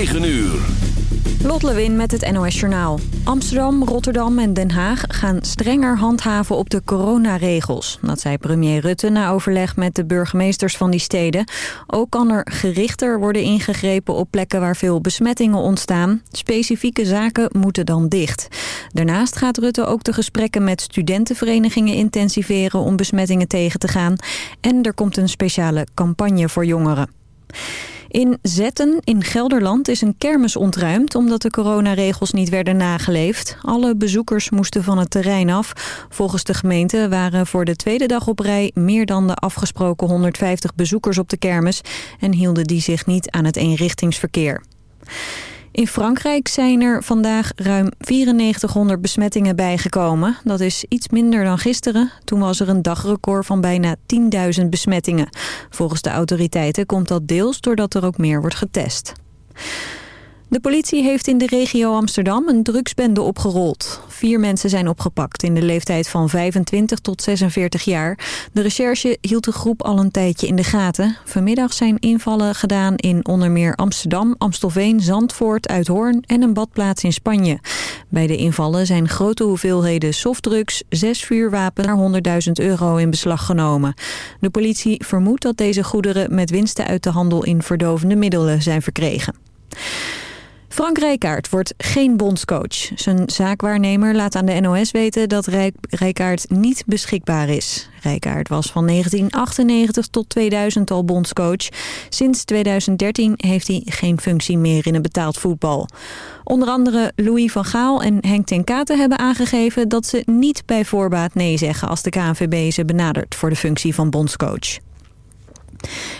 9 uur. Lot Lewin met het NOS Journaal. Amsterdam, Rotterdam en Den Haag gaan strenger handhaven op de coronaregels. Dat zei premier Rutte na overleg met de burgemeesters van die steden. Ook kan er gerichter worden ingegrepen op plekken waar veel besmettingen ontstaan. Specifieke zaken moeten dan dicht. Daarnaast gaat Rutte ook de gesprekken met studentenverenigingen intensiveren om besmettingen tegen te gaan. En er komt een speciale campagne voor jongeren. In Zetten in Gelderland is een kermis ontruimd omdat de coronaregels niet werden nageleefd. Alle bezoekers moesten van het terrein af. Volgens de gemeente waren voor de tweede dag op rij meer dan de afgesproken 150 bezoekers op de kermis en hielden die zich niet aan het eenrichtingsverkeer. In Frankrijk zijn er vandaag ruim 9400 besmettingen bijgekomen. Dat is iets minder dan gisteren. Toen was er een dagrecord van bijna 10.000 besmettingen. Volgens de autoriteiten komt dat deels doordat er ook meer wordt getest. De politie heeft in de regio Amsterdam een drugsbende opgerold. Vier mensen zijn opgepakt in de leeftijd van 25 tot 46 jaar. De recherche hield de groep al een tijdje in de gaten. Vanmiddag zijn invallen gedaan in onder meer Amsterdam, Amstelveen, Zandvoort, Uithoorn en een badplaats in Spanje. Bij de invallen zijn grote hoeveelheden softdrugs, zes vuurwapens naar 100.000 euro in beslag genomen. De politie vermoedt dat deze goederen met winsten uit de handel in verdovende middelen zijn verkregen. Frank Rijkaard wordt geen bondscoach. Zijn zaakwaarnemer laat aan de NOS weten dat Rijkaard niet beschikbaar is. Rijkaard was van 1998 tot 2000 al bondscoach. Sinds 2013 heeft hij geen functie meer in het betaald voetbal. Onder andere Louis van Gaal en Henk ten Katen hebben aangegeven... dat ze niet bij voorbaat nee zeggen als de KNVB ze benadert voor de functie van bondscoach.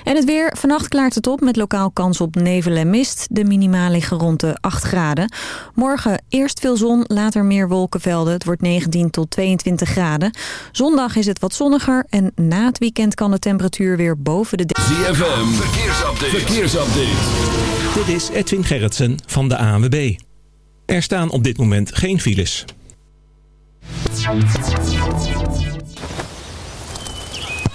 En het weer. Vannacht klaart het op met lokaal kans op nevel en mist. De minima liggen rond de 8 graden. Morgen eerst veel zon, later meer wolkenvelden. Het wordt 19 tot 22 graden. Zondag is het wat zonniger. En na het weekend kan de temperatuur weer boven de... ZFM. Verkeersupdate. Verkeersupdate. Dit is Edwin Gerritsen van de ANWB. Er staan op dit moment geen files.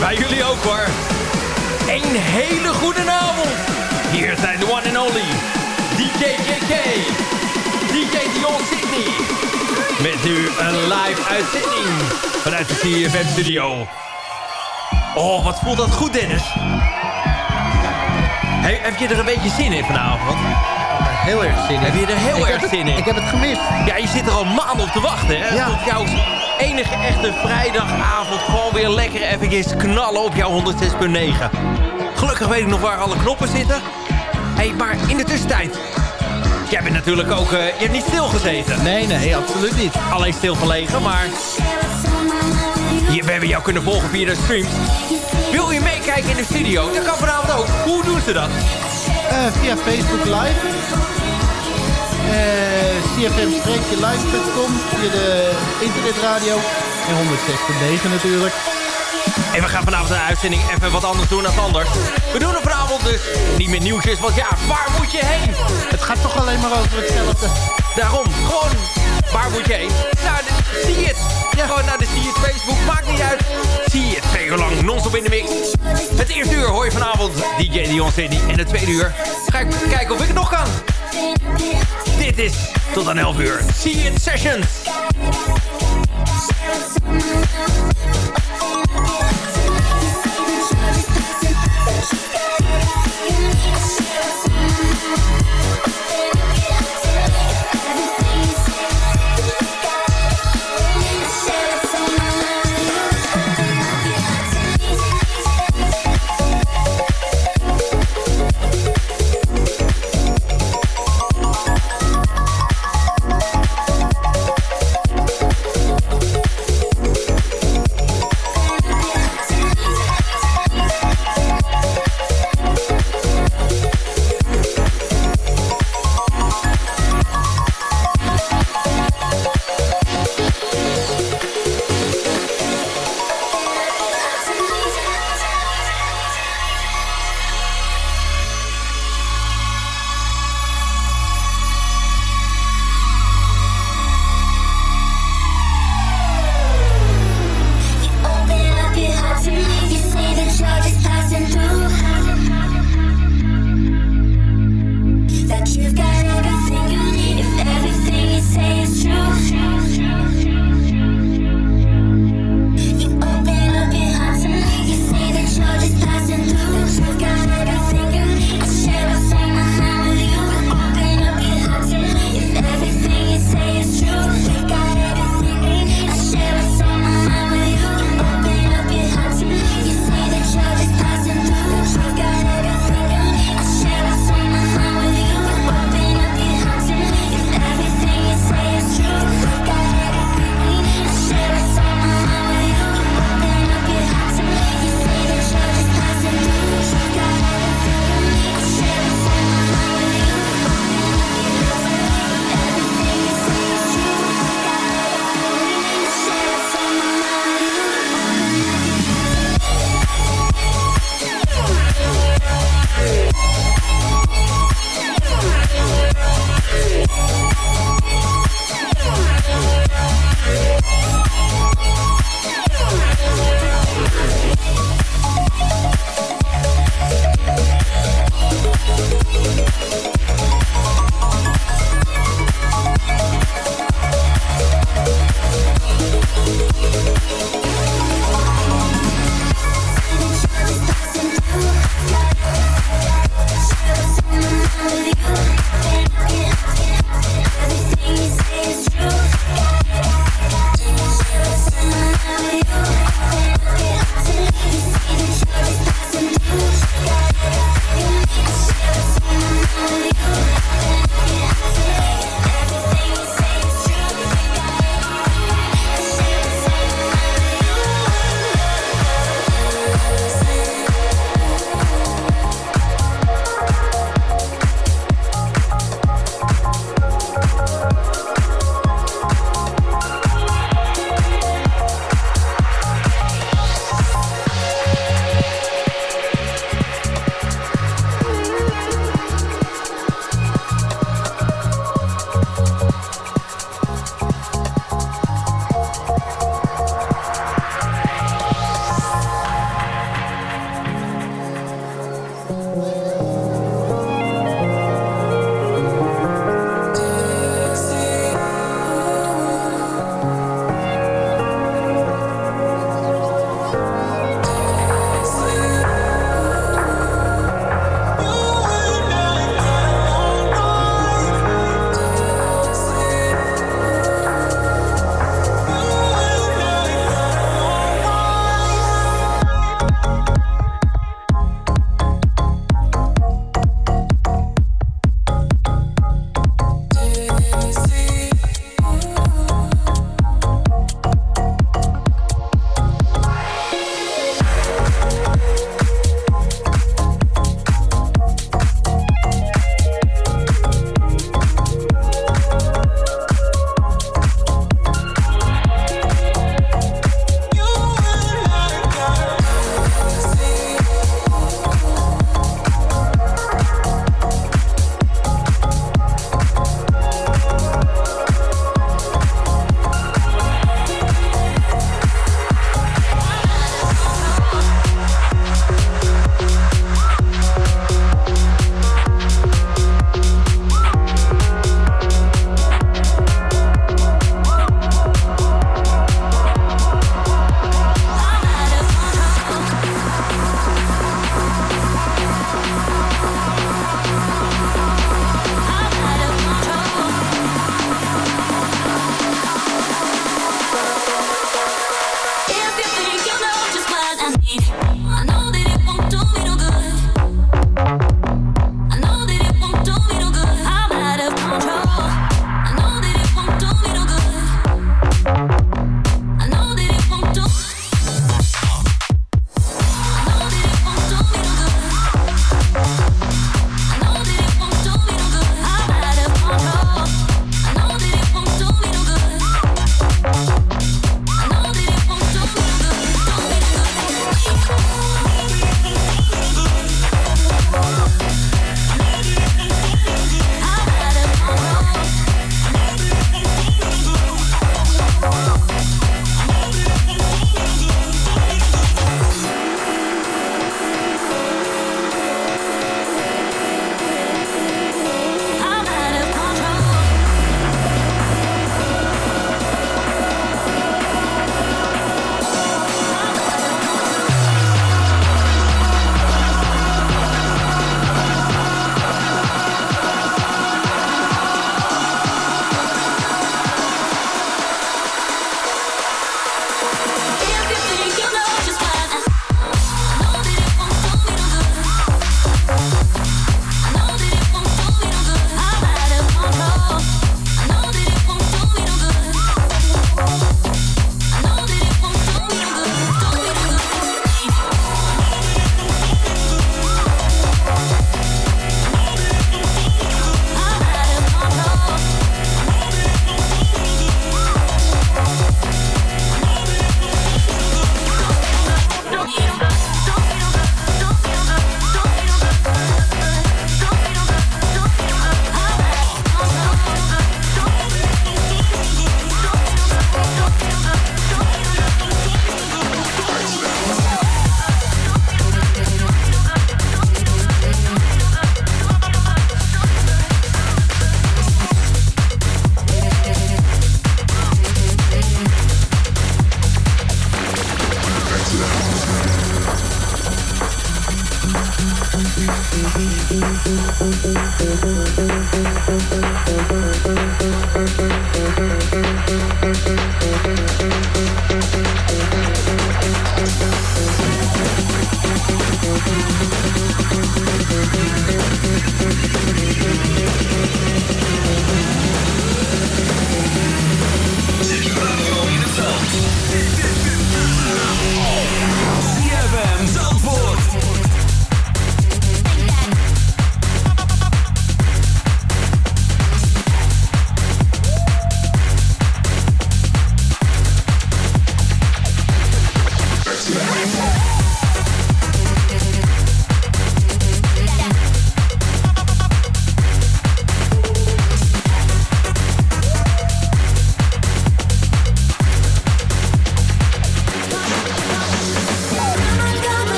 Wij jullie ook hoor. Een hele goede avond. Hier zijn de one and only DJ JK. DJ Dion Sydney. Met nu een live uitzending vanuit de CFM studio. Oh, wat voelt dat goed Dennis. He- heb je er een beetje zin in vanavond? Heel erg zin in. Heb je er heel Ik erg het- zin in? Ik heb het gemist. Ja, je zit er al maanden op te wachten, hè? Ja. Tot jouw enige echte vrijdagavond gewoon weer lekker eventjes knallen op jouw 106.9. Gelukkig weet ik nog waar alle knoppen zitten. Hé, hey, maar in de tussentijd... Jij bent natuurlijk ook... eh, je hebt niet stilgezeten. Nee, nee, absoluut niet. Alleen stil gelegen, maar... Je, we hebben jou kunnen volgen via de streams. Wil je meekijken in de studio? Dat kan vanavond ook. Hoe doen ze dat? Eh, via Facebook Live. Eh cfm-live.com via de internetradio. En 106.9 natuurlijk. En we gaan vanavond een uitzending even wat anders doen dan anders. We doen er vanavond dus niet meer nieuwsjes, want ja, waar moet je heen? Het gaat toch alleen maar over hetzelfde. Daarom, gewoon, waar moet je heen? Naar de, zie het. Gewoon naar de zie het Maakt niet uit. Zie je, twee uur lang non-stop in de mix. Het eerste uur hoor je vanavond DJ Dion City. En het tweede uur ga ik kijken of ik het nog kan. Dit is tot aan 11 uur. See it sessions.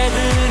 heaven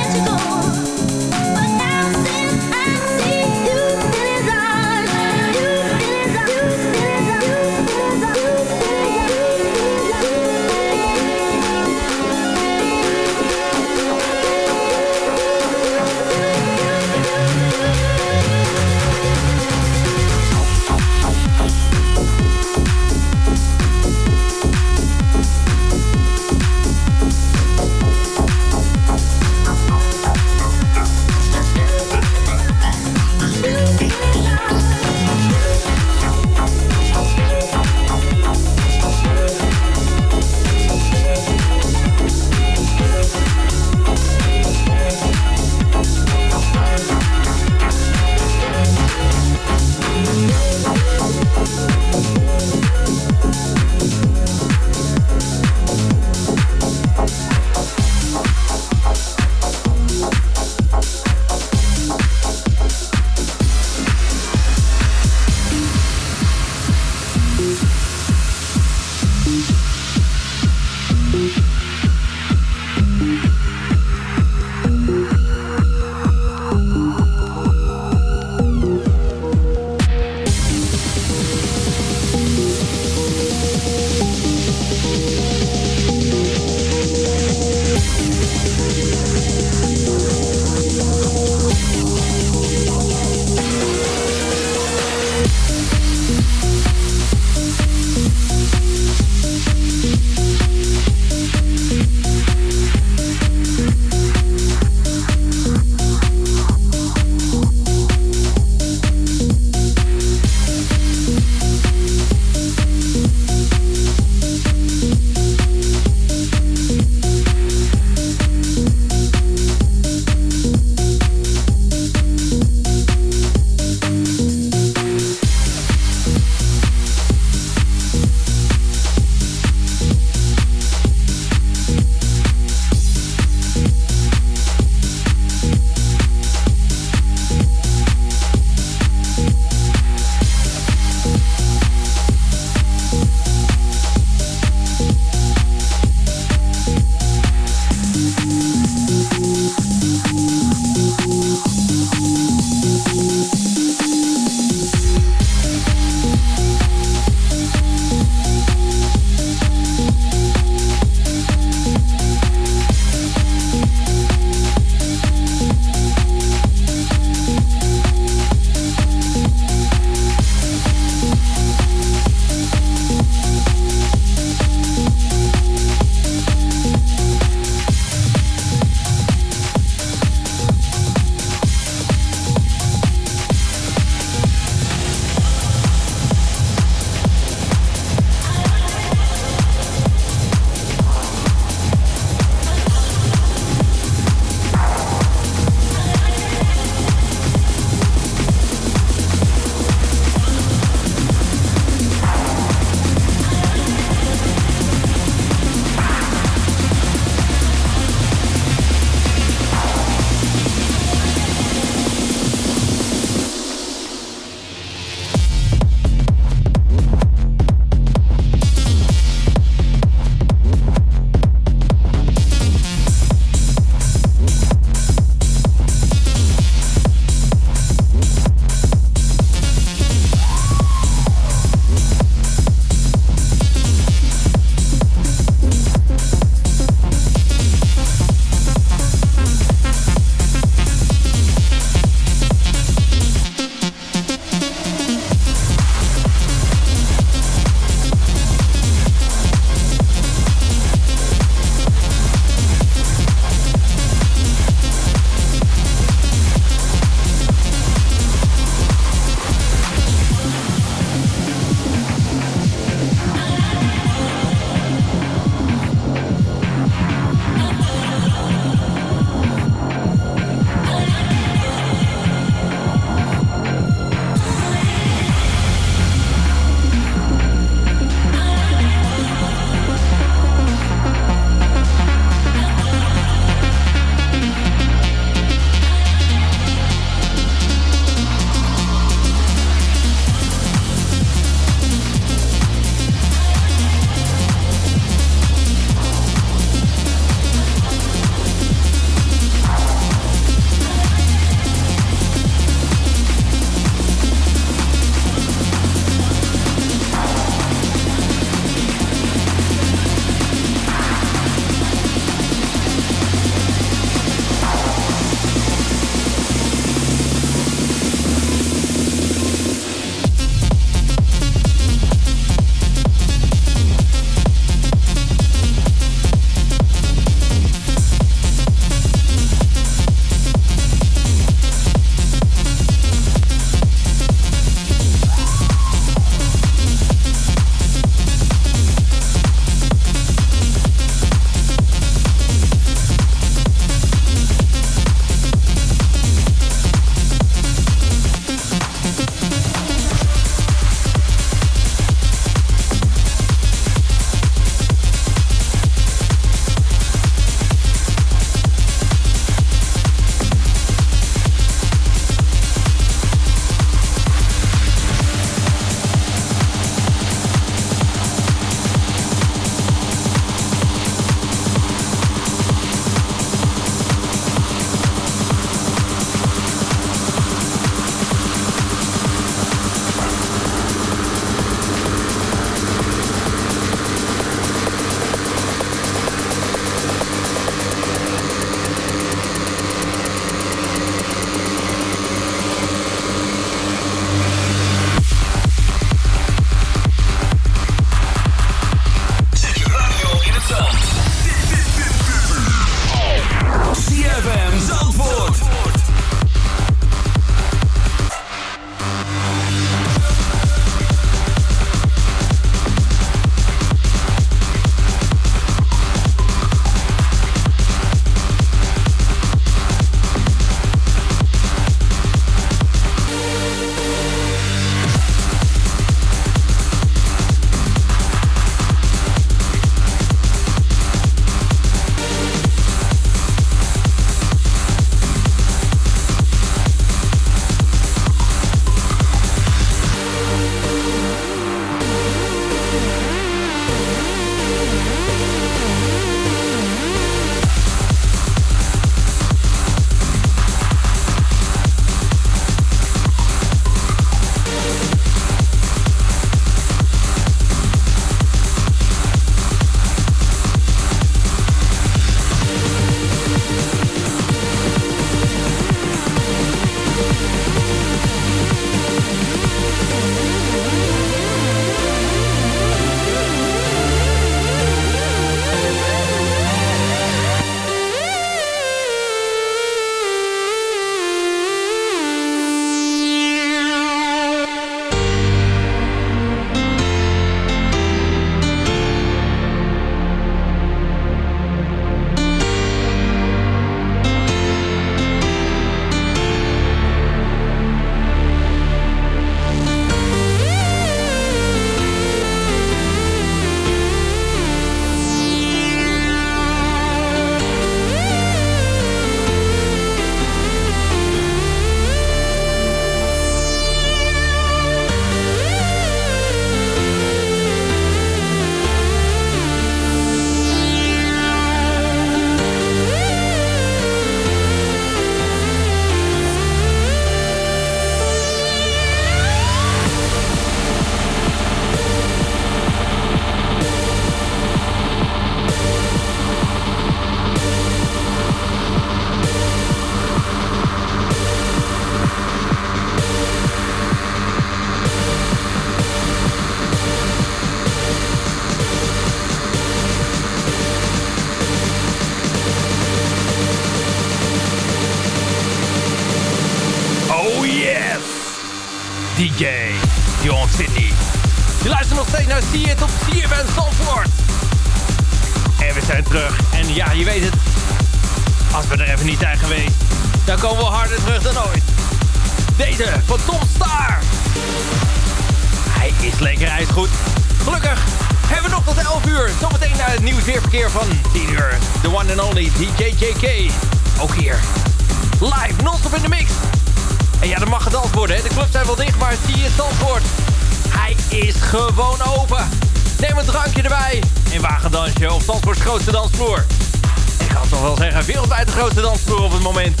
wereldwijd de grootste dansvloer op het moment.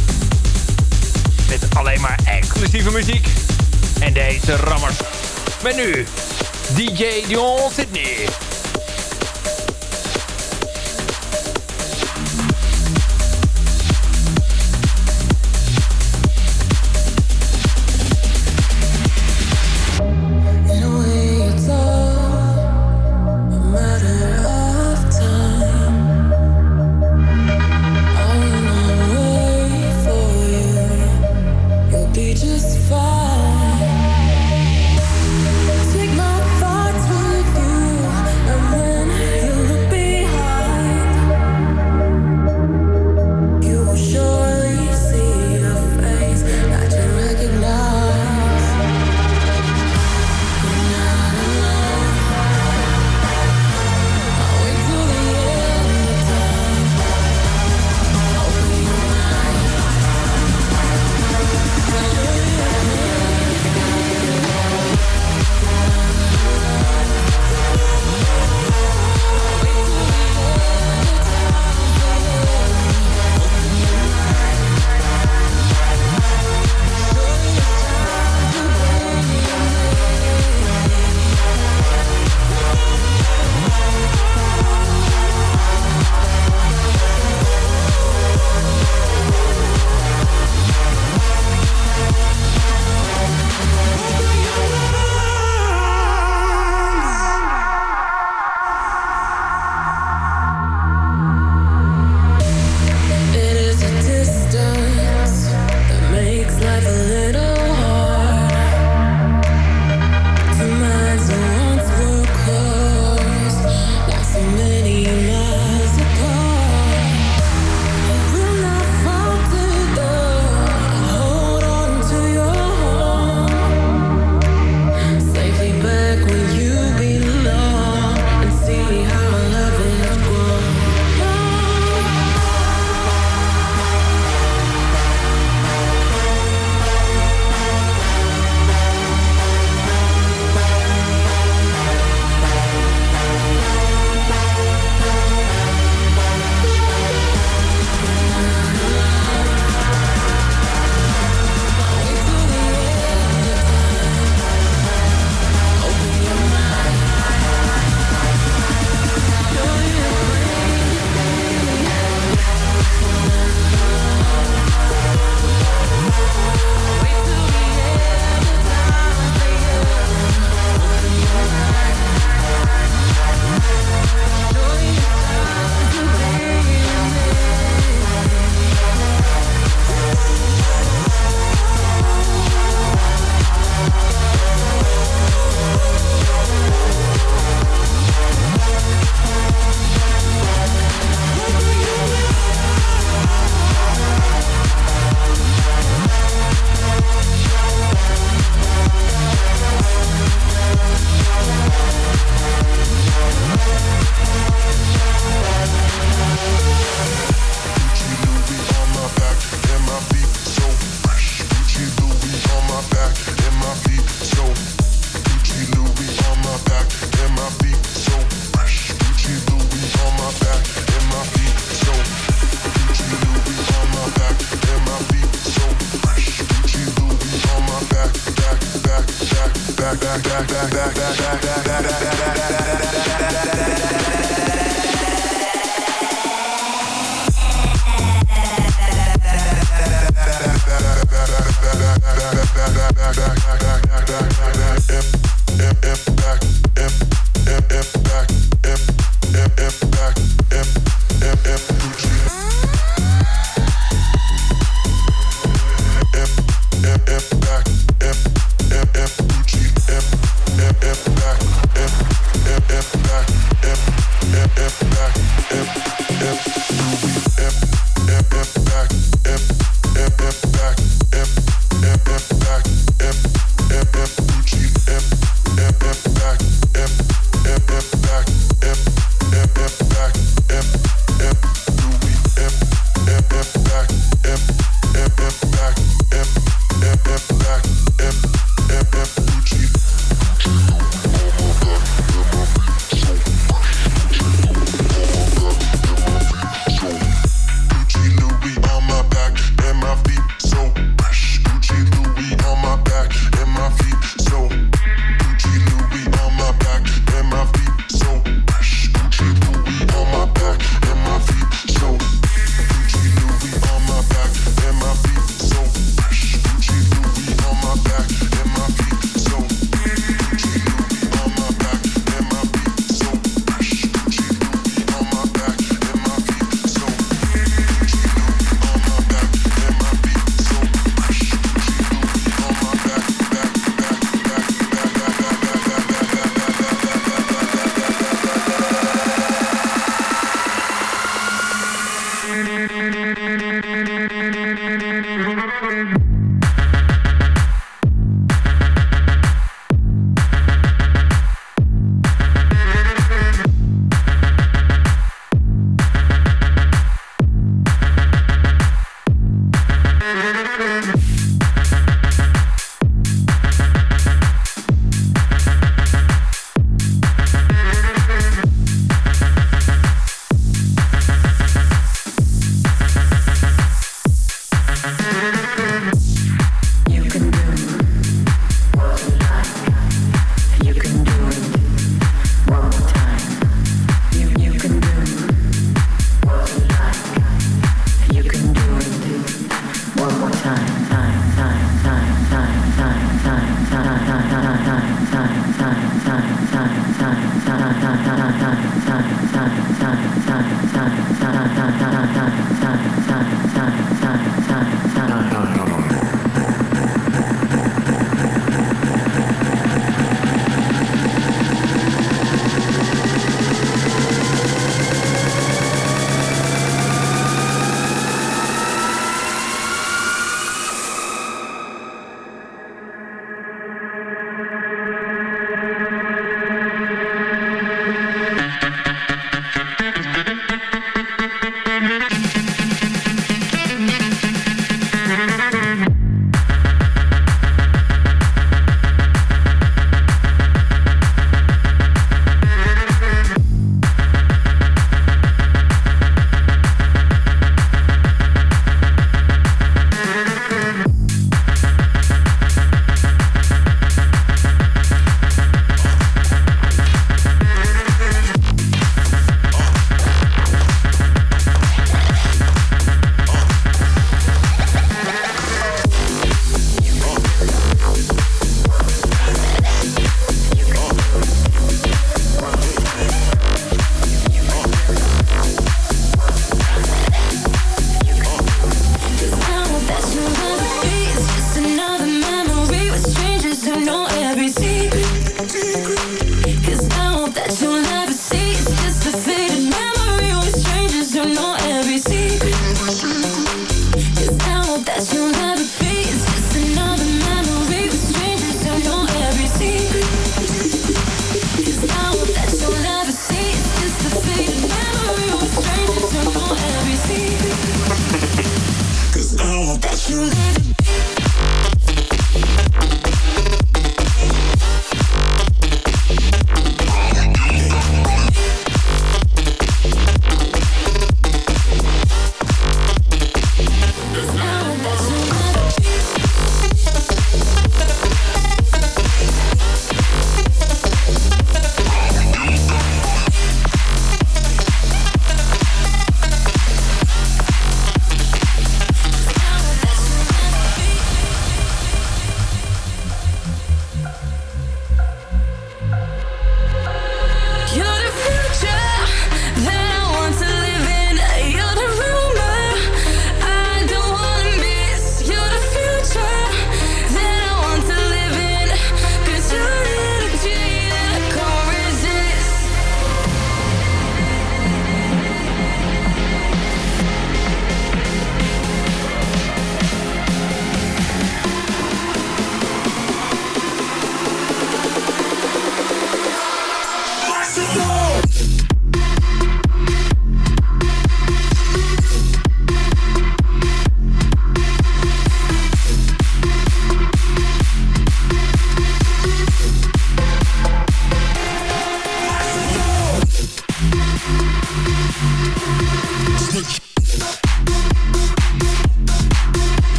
Met alleen maar exclusieve muziek. En deze rammers. Met nu DJ Dion Sydney.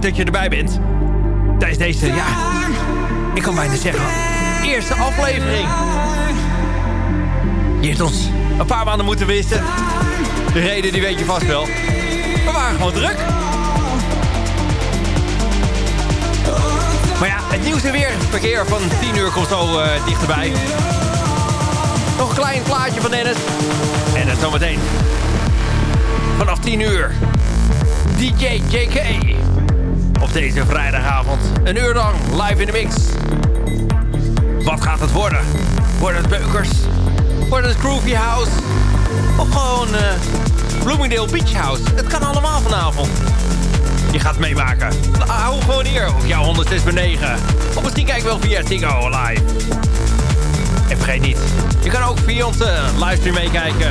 Dat je erbij bent. Tijdens deze, ja, ik kan bijna zeggen, eerste aflevering. Je heeft ons een paar maanden moeten wisten. De reden die weet je vast wel. We waren gewoon druk. Maar ja, het nieuws en weer verkeer van 10 uur komt zo eh, dichterbij. Nog een klein plaatje van Dennis. En dan zometeen. Vanaf 10 uur. DJ JK. Op deze vrijdagavond. Een uur lang live in de mix. Wat gaat het worden? Worden het beukers? Wordt het Groovy House? Of gewoon eh Bloomingdale Beach House? Het kan allemaal vanavond. Je gaat meemaken. Nou, Hou gewoon hier op jouw 106.9. Of misschien kijk wel via Ziggo live. En vergeet niet, je kan ook via onze livestream meekijken.